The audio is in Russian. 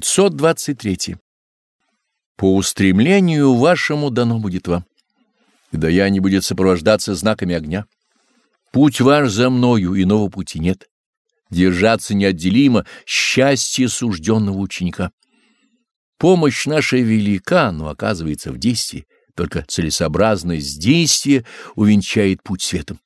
523. По устремлению вашему дано будет вам, и даяние будет сопровождаться знаками огня. Путь ваш за мною, иного пути нет. Держаться неотделимо счастье сужденного ученика. Помощь наша велика, но оказывается в действии, только целесообразность действия увенчает путь светом.